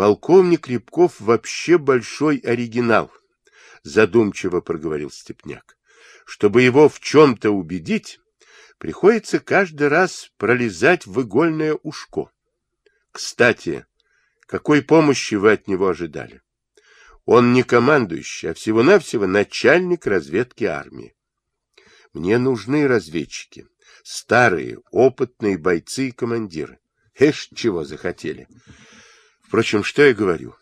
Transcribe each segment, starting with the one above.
Полковник Рябков вообще большой оригинал, задумчиво проговорил Степняк. Чтобы его в чем-то убедить, приходится каждый раз пролезать в игольное ушко. Кстати, какой помощи вы от него ожидали? Он не командующий, а всего-навсего начальник разведки армии. Мне нужны разведчики, старые, опытные бойцы и командиры. Эш, чего захотели. Впрочем, что я говорю?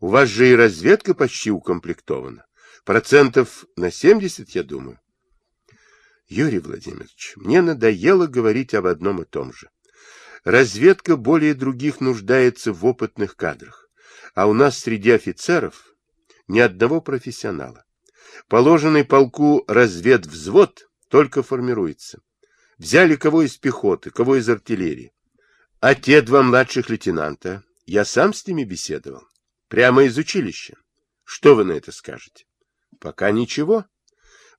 У вас же и разведка почти укомплектована. Процентов на 70, я думаю. Юрий Владимирович, мне надоело говорить об одном и том же. Разведка более других нуждается в опытных кадрах, а у нас среди офицеров ни одного профессионала. Положенный полку разведвзвод только формируется. Взяли кого из пехоты, кого из артиллерии. А те два младших лейтенанта, я сам с ними беседовал, прямо из училища. Что вы на это скажете? Пока ничего.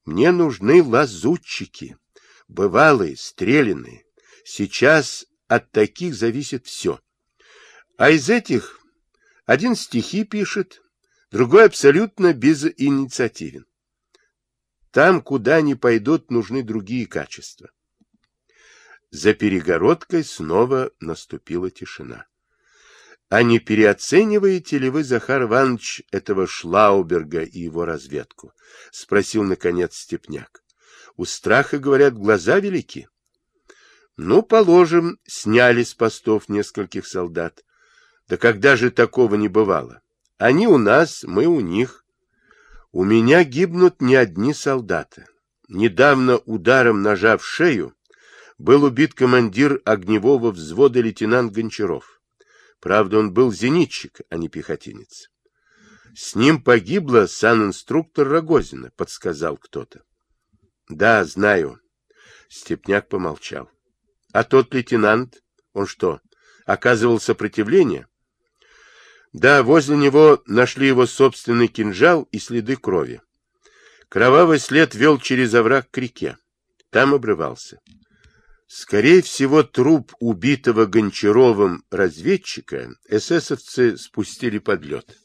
Мне нужны лазутчики, бывалые, стреляные. Сейчас от таких зависит все. А из этих один стихи пишет, другой абсолютно безинициативен. Там, куда они пойдут, нужны другие качества. За перегородкой снова наступила тишина. — А не переоцениваете ли вы, Захар Иванович, этого Шлауберга и его разведку? — спросил, наконец, Степняк. — У страха, говорят, глаза велики. Ну, положим, сняли с постов нескольких солдат. Да когда же такого не бывало? Они у нас, мы у них. У меня гибнут не одни солдаты. Недавно ударом ножа в шею был убит командир огневого взвода лейтенант Гончаров. Правда, он был зенитчик, а не пехотинец. С ним погибла санинструктор Рогозина, подсказал кто-то. Да, знаю. Степняк помолчал. А тот лейтенант, он что, оказывал сопротивление? Да, возле него нашли его собственный кинжал и следы крови. Кровавый след вел через овраг к реке. Там обрывался. Скорее всего, труп убитого Гончаровым разведчика эсэсовцы спустили под лед.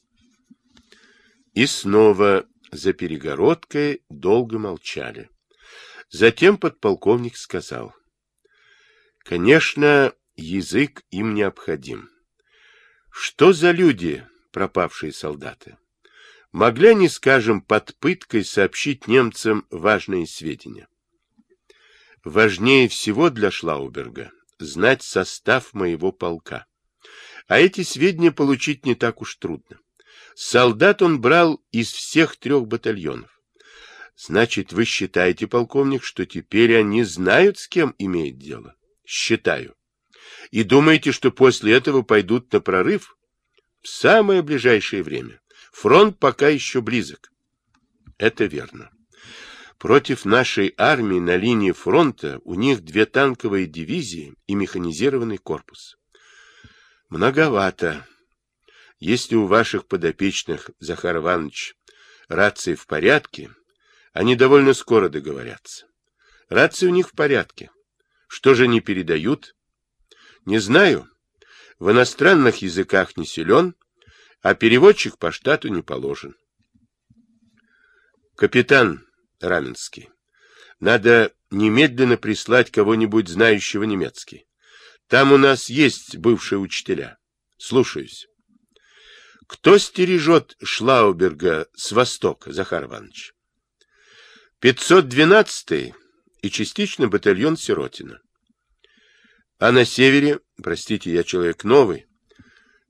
И снова за перегородкой долго молчали. Затем подполковник сказал — Конечно, язык им необходим. Что за люди, пропавшие солдаты? Могли они, скажем, под пыткой сообщить немцам важные сведения? Важнее всего для Шлауберга знать состав моего полка. А эти сведения получить не так уж трудно. Солдат он брал из всех трех батальонов. Значит, вы считаете, полковник, что теперь они знают, с кем имеют дело? считаю. И думаете, что после этого пойдут на прорыв? В самое ближайшее время. Фронт пока еще близок. Это верно. Против нашей армии на линии фронта у них две танковые дивизии и механизированный корпус. Многовато. Если у ваших подопечных, Захар Иванович, рации в порядке, они довольно скоро договорятся. Рации у них в порядке. Что же не передают? Не знаю. В иностранных языках не силен, а переводчик по штату не положен. Капитан Раменский, надо немедленно прислать кого-нибудь знающего немецкий. Там у нас есть бывшие учителя. Слушаюсь. Кто стережет Шлауберга с востока, Захар Иванович? 512-й и частично батальон Сиротина. А на севере, простите, я человек новый,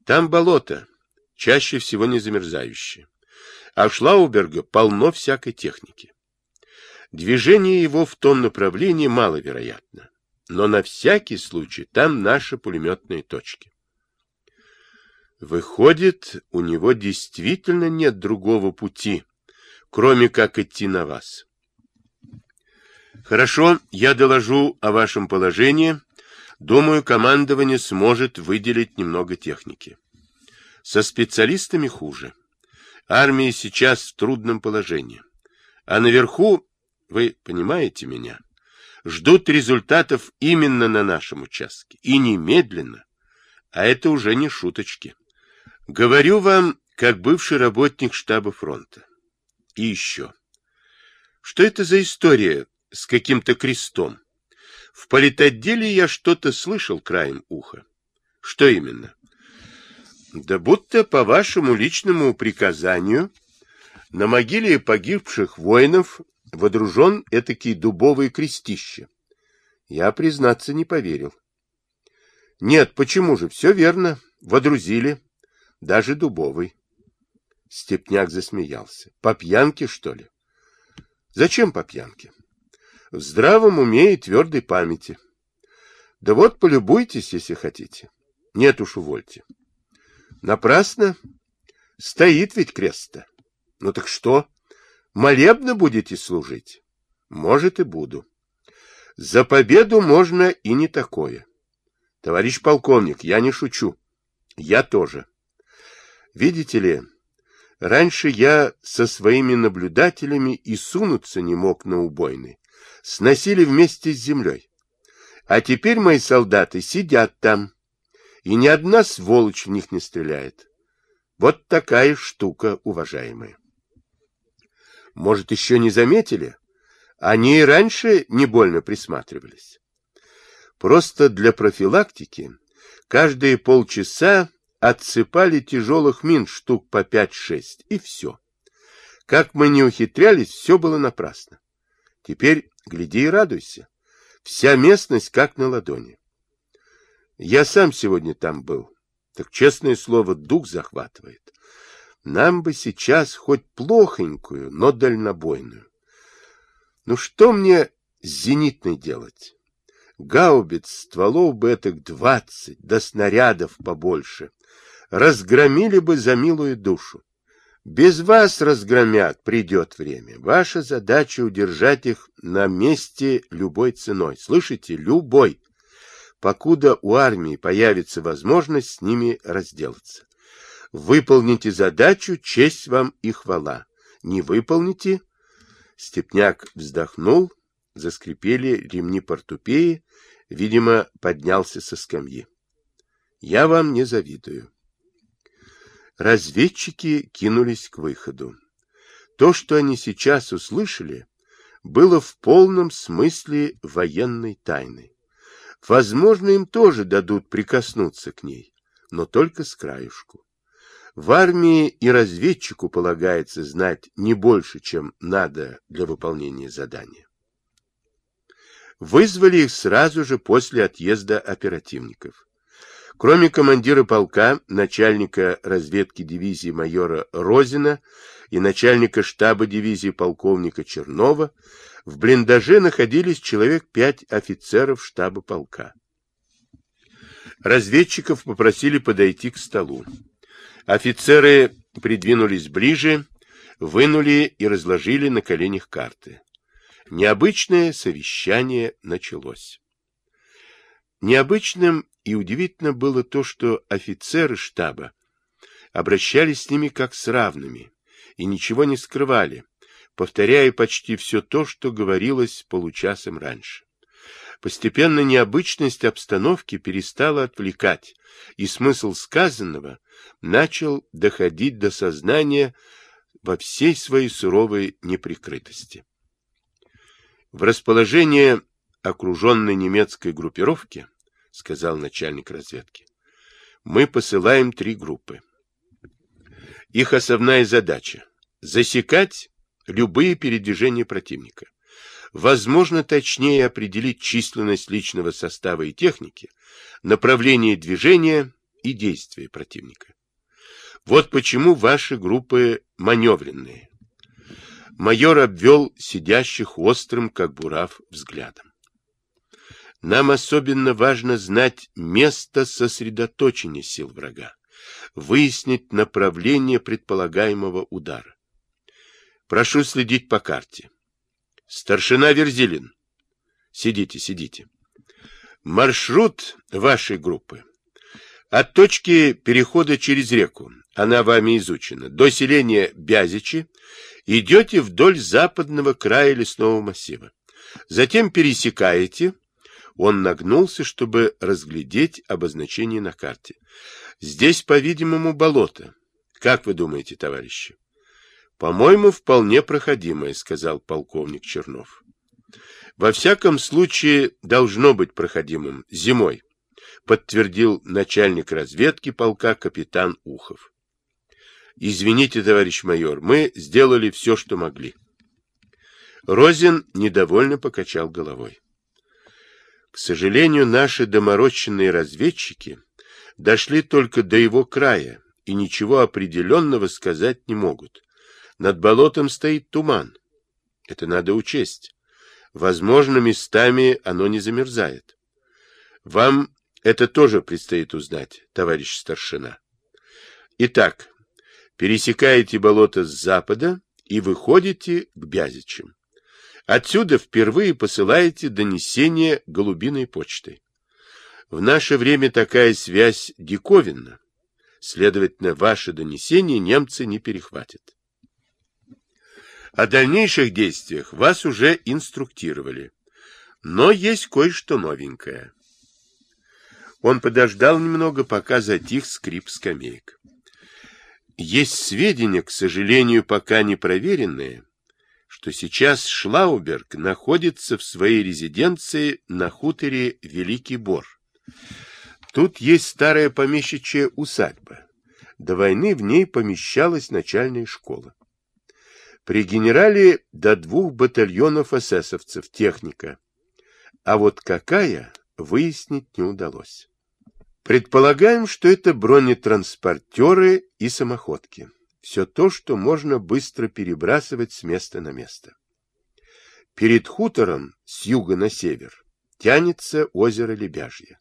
там болото, чаще всего не замерзающее. А в Шлауберга полно всякой техники. Движение его в том направлении маловероятно, но на всякий случай там наши пулеметные точки. Выходит, у него действительно нет другого пути, кроме как идти на вас. Хорошо, я доложу о вашем положении. Думаю, командование сможет выделить немного техники. Со специалистами хуже. Армия сейчас в трудном положении. А наверху, вы понимаете меня, ждут результатов именно на нашем участке. И немедленно. А это уже не шуточки. Говорю вам, как бывший работник штаба фронта. И еще. Что это за история с каким-то крестом? В политотделе я что-то слышал краем уха. Что именно? Да будто по вашему личному приказанию на могиле погибших воинов водружен этакий дубовый крестище. Я, признаться, не поверил. Нет, почему же? Все верно. Водрузили. Даже дубовый. Степняк засмеялся. По пьянке, что ли? Зачем по пьянке? В здравом уме и твердой памяти. Да вот, полюбуйтесь, если хотите. Нет уж, увольте. Напрасно. Стоит ведь крест-то. Ну так что? Молебно будете служить? Может, и буду. За победу можно и не такое. Товарищ полковник, я не шучу. Я тоже. Видите ли, раньше я со своими наблюдателями и сунуться не мог на убойный. Сносили вместе с землей. А теперь мои солдаты сидят там, и ни одна сволочь в них не стреляет. Вот такая штука, уважаемые. Может, еще не заметили? Они и раньше не больно присматривались. Просто для профилактики каждые полчаса отсыпали тяжелых мин штук по 5-6, и все. Как мы не ухитрялись, все было напрасно. Теперь гляди и радуйся. Вся местность как на ладони. Я сам сегодня там был. Так, честное слово, дух захватывает. Нам бы сейчас хоть плохонькую, но дальнобойную. Ну что мне с зенитной делать? гаубиц, стволов бы этак двадцать, да снарядов побольше. Разгромили бы за милую душу. Без вас разгромят, придет время. Ваша задача удержать их на месте любой ценой. Слышите? Любой. Покуда у армии появится возможность с ними разделаться. Выполните задачу, честь вам и хвала. Не выполните? Степняк вздохнул, заскрипели ремни портупеи, видимо, поднялся со скамьи. Я вам не завидую. Разведчики кинулись к выходу. То, что они сейчас услышали, было в полном смысле военной тайны. Возможно, им тоже дадут прикоснуться к ней, но только с краюшку. В армии и разведчику полагается знать не больше, чем надо для выполнения задания. Вызвали их сразу же после отъезда оперативников. Кроме командира полка, начальника разведки дивизии майора Розина и начальника штаба дивизии полковника Чернова, в блиндаже находились человек пять офицеров штаба полка. Разведчиков попросили подойти к столу. Офицеры придвинулись ближе, вынули и разложили на коленях карты. Необычное совещание началось. Необычным и удивительно было то, что офицеры штаба обращались с ними как с равными и ничего не скрывали, повторяя почти все то, что говорилось получасом раньше. Постепенно необычность обстановки перестала отвлекать, и смысл сказанного начал доходить до сознания во всей своей суровой неприкрытости. В расположение окруженной немецкой группировки, сказал начальник разведки, мы посылаем три группы. Их основная задача – засекать любые передвижения противника. Возможно точнее определить численность личного состава и техники, направление движения и действия противника. Вот почему ваши группы маневренные, Майор обвел сидящих острым, как бурав, взглядом. Нам особенно важно знать место сосредоточения сил врага, выяснить направление предполагаемого удара. Прошу следить по карте. Старшина Верзилин. Сидите, сидите. Маршрут вашей группы. От точки перехода через реку, она вами изучена, до селения Бязичи идете вдоль западного края лесного массива. Затем пересекаете. Он нагнулся, чтобы разглядеть обозначение на карте. Здесь, по-видимому, болото. Как вы думаете, товарищи? По-моему, вполне проходимое, сказал полковник Чернов. Во всяком случае, должно быть проходимым зимой, подтвердил начальник разведки полка капитан Ухов. Извините, товарищ майор, мы сделали все, что могли. Розин недовольно покачал головой. К сожалению, наши доморощенные разведчики дошли только до его края и ничего определенного сказать не могут. Над болотом стоит туман. Это надо учесть. Возможно, местами оно не замерзает. Вам это тоже предстоит узнать, товарищ старшина. Итак, пересекаете болото с запада и выходите к Бязичам. Отсюда впервые посылаете донесение голубиной почтой. В наше время такая связь диковинна. Следовательно, ваше донесение немцы не перехватят. О дальнейших действиях вас уже инструктировали. Но есть кое-что новенькое. Он подождал немного, пока затих скрип скамеек. Есть сведения, к сожалению, пока не проверенные, что сейчас Шлауберг находится в своей резиденции на хуторе Великий Бор. Тут есть старая помещичья усадьба. До войны в ней помещалась начальная школа. При генерале до двух батальонов эсэсовцев техника. А вот какая, выяснить не удалось. Предполагаем, что это бронетранспортеры и самоходки. Все то, что можно быстро перебрасывать с места на место. Перед хутором с юга на север тянется озеро Лебяжье.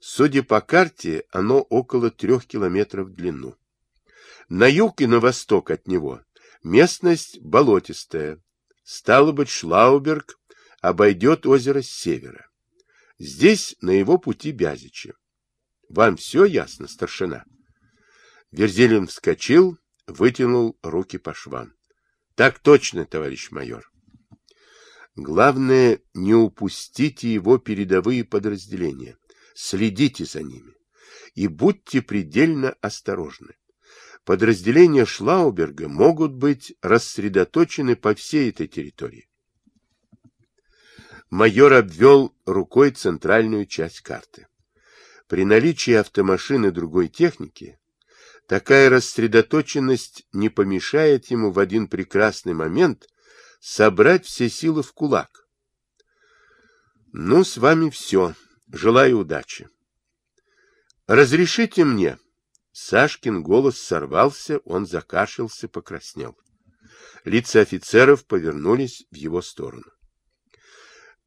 Судя по карте, оно около трех километров в длину. На юг и на восток от него местность болотистая. Стало быть, Шлауберг обойдет озеро с севера. Здесь на его пути Бязичи. Вам все ясно, старшина? Верзилин вскочил, вытянул руки по швам. Так точно, товарищ майор. Главное, не упустите его передовые подразделения. Следите за ними. И будьте предельно осторожны. Подразделения Шлауберга могут быть рассредоточены по всей этой территории. Майор обвел рукой центральную часть карты. При наличии автомашины другой техники такая рассредоточенность не помешает ему в один прекрасный момент собрать все силы в кулак. Ну, с вами все. Желаю удачи. Разрешите мне. Сашкин голос сорвался, он закашлялся, покраснел. Лица офицеров повернулись в его сторону.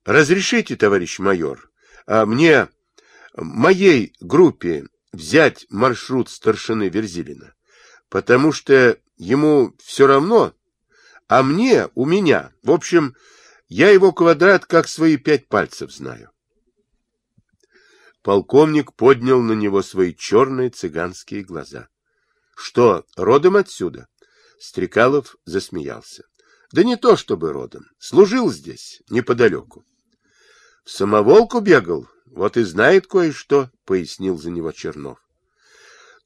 Разрешите, товарищ майор, а мне моей группе взять маршрут старшины Верзилина, потому что ему все равно, а мне у меня. В общем, я его квадрат как свои пять пальцев знаю. Полковник поднял на него свои черные цыганские глаза. — Что, родом отсюда? Стрекалов засмеялся. — Да не то чтобы родом. Служил здесь, неподалеку. — В самоволку бегал, вот и знает кое-что, — пояснил за него Чернов.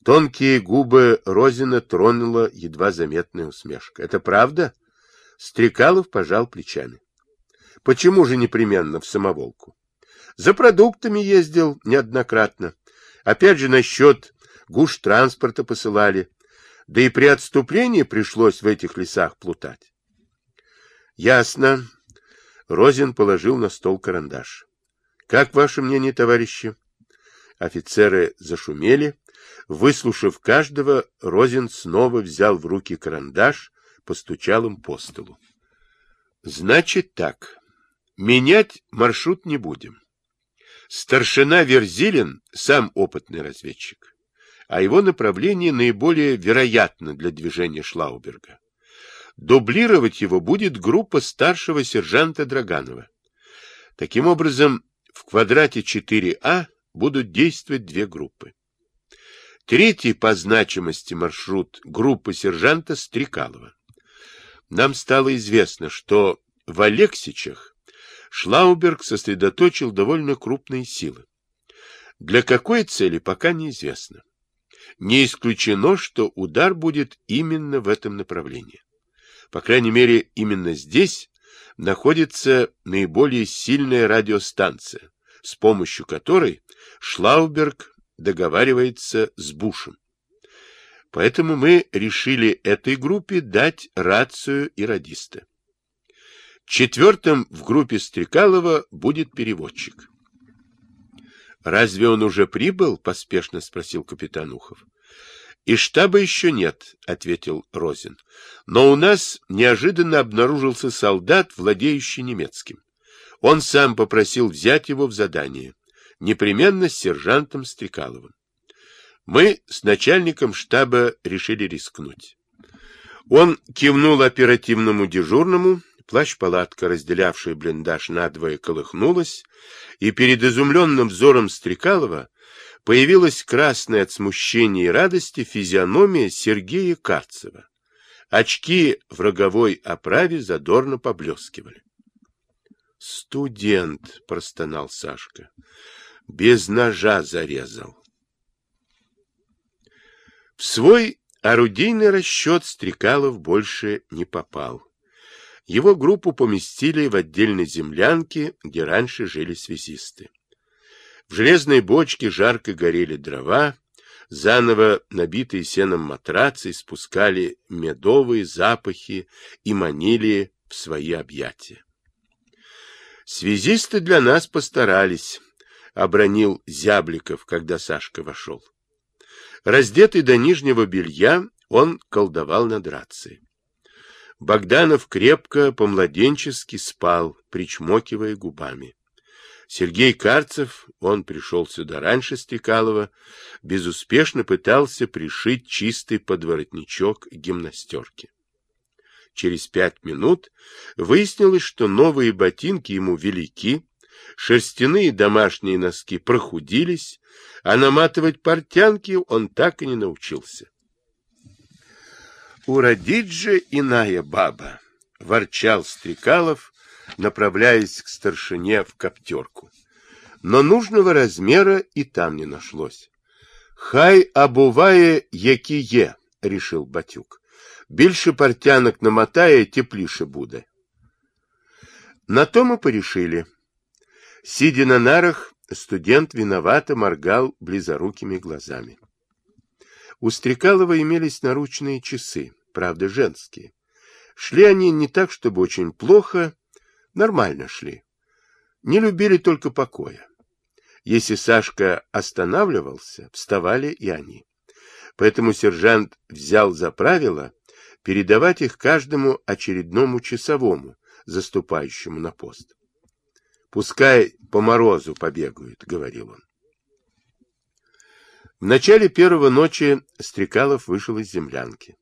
Тонкие губы Розина тронула едва заметная усмешка. — Это правда? Стрекалов пожал плечами. — Почему же непременно в самоволку? За продуктами ездил неоднократно. Опять же насчет гуш транспорта посылали. Да и при отступлении пришлось в этих лесах плутать. — Ясно. Розин положил на стол карандаш. Как ваше мнение, товарищи? Офицеры зашумели. Выслушав каждого, Розин снова взял в руки карандаш, постучал им по столу. Значит так, менять маршрут не будем. Старшина Верзилин сам опытный разведчик, а его направление наиболее вероятно для движения Шлауберга. Дублировать его будет группа старшего сержанта Драганова. Таким образом, в квадрате 4А будут действовать две группы. Третий по значимости маршрут группы сержанта Стрекалова. Нам стало известно, что в Алексичах Шлауберг сосредоточил довольно крупные силы. Для какой цели, пока неизвестно. не исключено, что удар будет именно в этом направлении. По крайней мере, именно здесь находится наиболее сильная радиостанция, с помощью которой Шлауберг договаривается с Бушем. Поэтому мы решили этой группе дать рацию и радиста. Четвертым в группе Стрекалова будет переводчик. «Разве он уже прибыл?» — поспешно спросил капитан Ухов. «И штаба еще нет», — ответил Розин. «Но у нас неожиданно обнаружился солдат, владеющий немецким. Он сам попросил взять его в задание, непременно с сержантом Стрекаловым. Мы с начальником штаба решили рискнуть. Он кивнул оперативному дежурному, плащ-палатка, разделявшая блиндаж надвое, колыхнулась, и перед изумленным взором Стрекалова появилась красная от смущения и радости физиономия Сергея Карцева. Очки в роговой оправе задорно поблескивали. «Студент!» — простонал Сашка. «Без ножа зарезал». В свой орудийный расчет Стрекалов больше не попал. Его группу поместили в отдельной землянке, где раньше жили связисты. В железной бочке жарко горели дрова, заново набитые сеном матрацы спускали медовые запахи и манили в свои объятия. Связисты для нас постарались, — обронил Зябликов, когда Сашка вошел. Раздетый до нижнего белья, он колдовал над рацией. Богданов крепко, по-младенчески спал, причмокивая губами. Сергей Карцев, он пришел сюда раньше Стрекалова, безуспешно пытался пришить чистый подворотничок гимнастерки. Через пять минут выяснилось, что новые ботинки ему велики, шерстяные домашние носки прохудились, а наматывать портянки он так и не научился. «Уродить же иная баба!» — ворчал Стрекалов, направляясь к старшине в коптерку. Но нужного размера и там не нашлось. «Хай обуває, які є», — решил Батюк. «Більше портянок намотає, тепліше буде». На то мы порешили. Сидя на нарах, студент виновато моргал близорукими глазами. У Стрекалова имелись наручные часы, правда женские. Шли они не так, чтобы очень плохо, нормально шли. Не любили только покоя. Если Сашка останавливался, вставали и они. Поэтому сержант взял за правило передавать их каждому очередному часовому, заступающему на пост. Пускай по морозу побегают, — говорил он. В начале первого ночи Стрекалов вышел из землянки.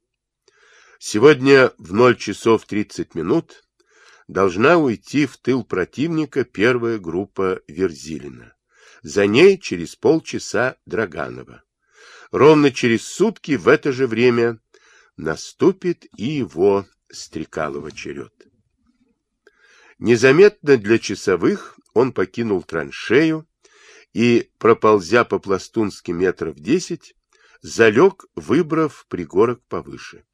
Сегодня в ноль часов тридцать минут должна уйти в тыл противника первая группа Верзилина. За ней через полчаса Драганова. Ровно через сутки в это же время наступит и его Стрекалова черед. Незаметно для часовых он покинул траншею и, проползя по-пластунски метров десять, залег, выбрав пригорок повыше.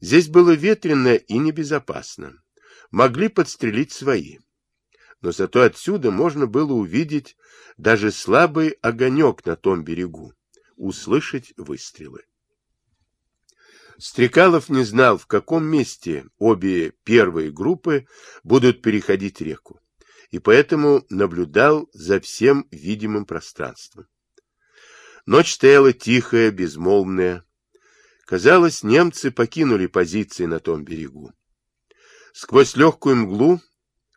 Здесь было ветрено и небезопасно. Могли подстрелить свои. Но зато отсюда можно было увидеть даже слабый огонек на том берегу, услышать выстрелы. Стрекалов не знал, в каком месте обе первые группы будут переходить реку, и поэтому наблюдал за всем видимым пространством. Ночь стояла тихая, безмолвная. Казалось, немцы покинули позиции на том берегу. Сквозь легкую мглу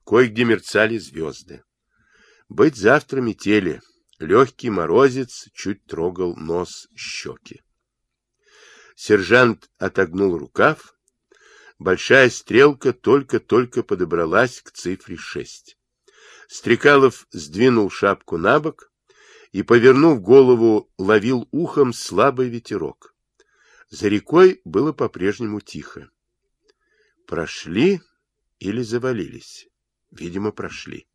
кое-где мерцали звезды. Быть завтра метели. Легкий морозец чуть трогал нос щеки. Сержант отогнул рукав. Большая стрелка только-только подобралась к цифре шесть. Стрекалов сдвинул шапку на бок и, повернув голову, ловил ухом слабый ветерок. За рекой было по-прежнему тихо. Прошли или завалились? Видимо, прошли.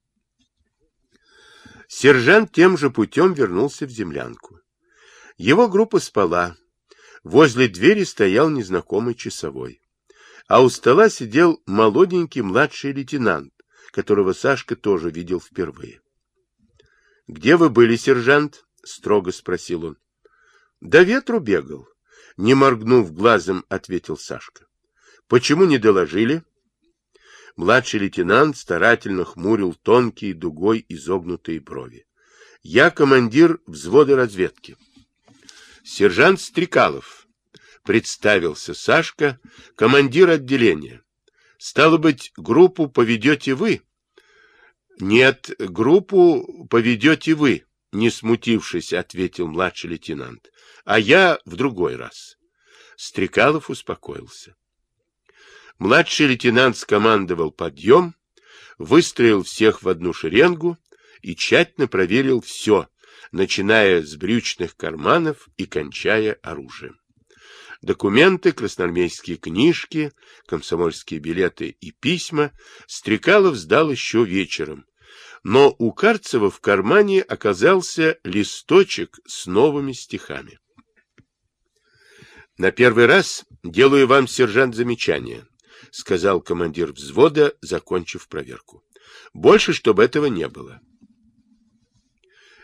Сержант тем же путем вернулся в землянку. Его группа спала. Возле двери стоял незнакомый часовой. А у стола сидел молоденький младший лейтенант, которого Сашка тоже видел впервые. — Где вы были, сержант? — строго спросил он. — До ветру бегал. Не моргнув глазом, ответил Сашка. — Почему не доложили? Младший лейтенант старательно хмурил тонкие дугой изогнутые брови. — Я командир взвода разведки. — Сержант Стрекалов, — представился Сашка, командир отделения. — Стало быть, группу поведете вы? — Нет, группу поведете вы, — не смутившись, ответил младший лейтенант. — А я в другой раз. Стрекалов успокоился. Младший лейтенант скомандовал подъем, выстроил всех в одну шеренгу и тщательно проверил все, начиная с брючных карманов и кончая оружием. Документы, красноармейские книжки, комсомольские билеты и письма Стрекалов сдал еще вечером, но у Карцева в кармане оказался листочек с новыми стихами. На первый раз делаю вам, сержант, замечание, — сказал командир взвода, закончив проверку. — Больше, чтобы этого не было.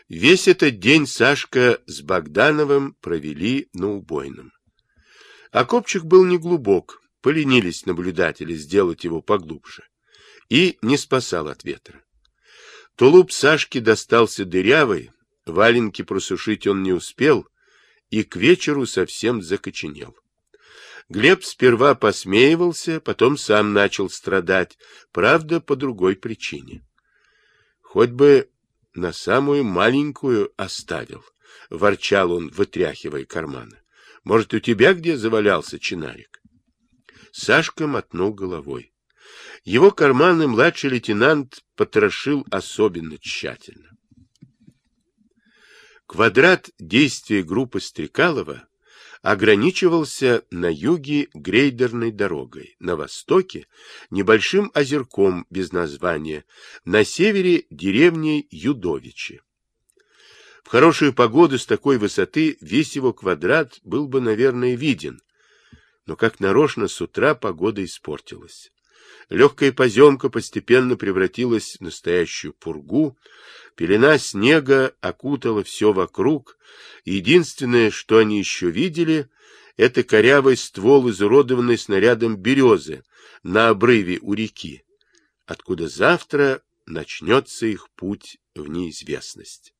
Весь этот день Сашка с Богдановым провели на убойном. Окопчик был неглубок, поленились наблюдатели сделать его поглубже, и не спасал от ветра. Тулуп Сашки достался дырявый, валенки просушить он не успел, и к вечеру совсем закоченел. Глеб сперва посмеивался, потом сам начал страдать, правда, по другой причине. Хоть бы на самую маленькую оставил, — ворчал он, вытряхивая карманы. — Может, у тебя где завалялся чинарик? Сашка мотнул головой. Его карманы младший лейтенант потрошил особенно тщательно. Квадрат действия группы Стрекалова ограничивался на юге грейдерной дорогой, на востоке – небольшим озерком без названия, на севере – деревней Юдовичи. В хорошую погоду с такой высоты весь его квадрат был бы, наверное, виден, но как нарочно с утра погода испортилась. Легкая поземка постепенно превратилась в настоящую пургу, пелена снега окутала все вокруг, единственное, что они еще видели, это корявый ствол, изуродованный снарядом березы на обрыве у реки, откуда завтра начнется их путь в неизвестность.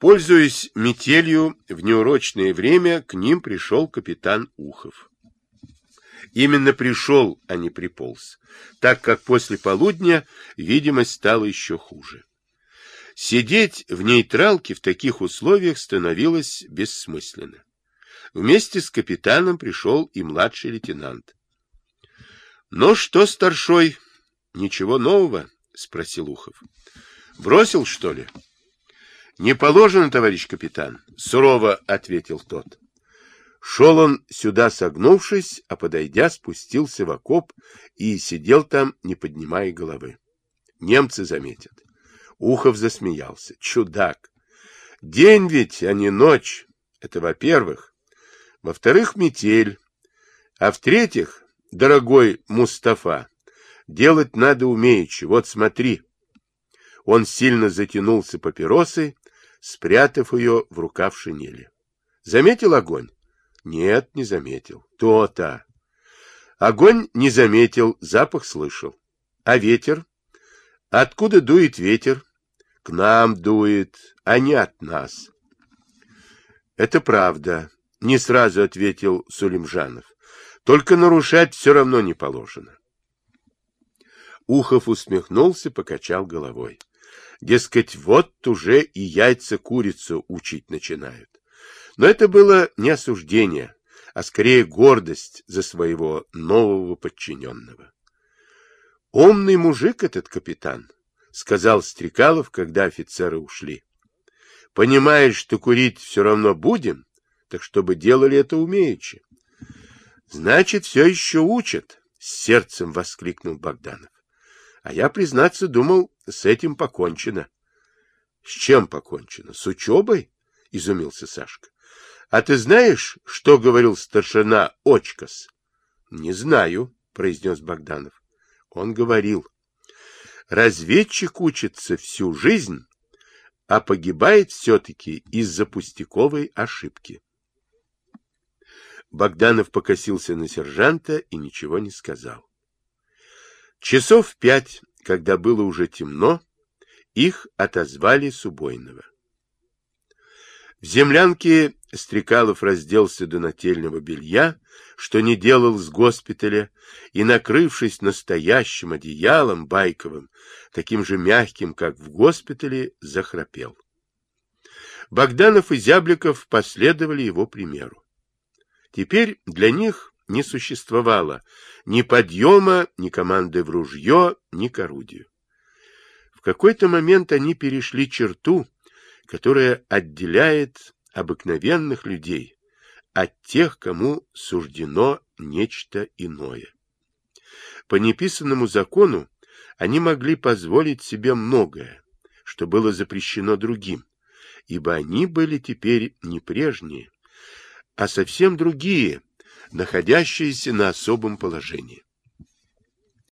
Пользуясь метелью, в неурочное время к ним пришел капитан Ухов. Именно пришел, а не приполз, так как после полудня видимость стала еще хуже. Сидеть в нейтралке в таких условиях становилось бессмысленно. Вместе с капитаном пришел и младший лейтенант. — Ну что, старшой, ничего нового? — спросил Ухов. — Бросил, что ли? — Не положено, товарищ капитан, — сурово ответил тот. Шел он сюда согнувшись, а подойдя, спустился в окоп и сидел там, не поднимая головы. Немцы заметят. Ухов засмеялся. Чудак! День ведь, а не ночь. Это во-первых. Во-вторых, метель. А в-третьих, дорогой Мустафа, делать надо умеючи. Вот смотри. Он сильно затянулся папиросой, спрятав ее в рукав шинели. Заметил огонь? Нет, не заметил. То-то. Огонь не заметил, запах слышал. А ветер? Откуда дует ветер? К нам дует, а не от нас. Это правда, не сразу ответил Сулимжанов. Только нарушать все равно не положено. Ухов усмехнулся, покачал головой. Дескать, вот уже и яйца курицу учить начинают. Но это было не осуждение, а скорее гордость за своего нового подчиненного. Умный мужик этот капитан, — сказал Стрекалов, когда офицеры ушли. — Понимаешь, что курить все равно будем, так чтобы делали это умеючи. — Значит, все еще учат, — с сердцем воскликнул Богданов. — А я, признаться, думал, с этим покончено. — С чем покончено? С учебой? — изумился Сашка. — А ты знаешь, что говорил старшина Очкас? — Не знаю, — произнес Богданов. Он говорил. Разведчик учится всю жизнь, а погибает все-таки из-за пустяковой ошибки. Богданов покосился на сержанта и ничего не сказал. Часов пять, когда было уже темно, их отозвали с убойного. В землянке Стрекалов разделся до нательного белья, что не делал с госпиталя, и, накрывшись настоящим одеялом байковым, таким же мягким, как в госпитале, захрапел. Богданов и Зябликов последовали его примеру. Теперь для них не существовало ни подъема, ни команды в ружье, ни к орудию. В какой-то момент они перешли черту, которая отделяет обыкновенных людей от тех, кому суждено нечто иное. По неписанному закону они могли позволить себе многое, что было запрещено другим, ибо они были теперь не прежние, а совсем другие, находящиеся на особом положении.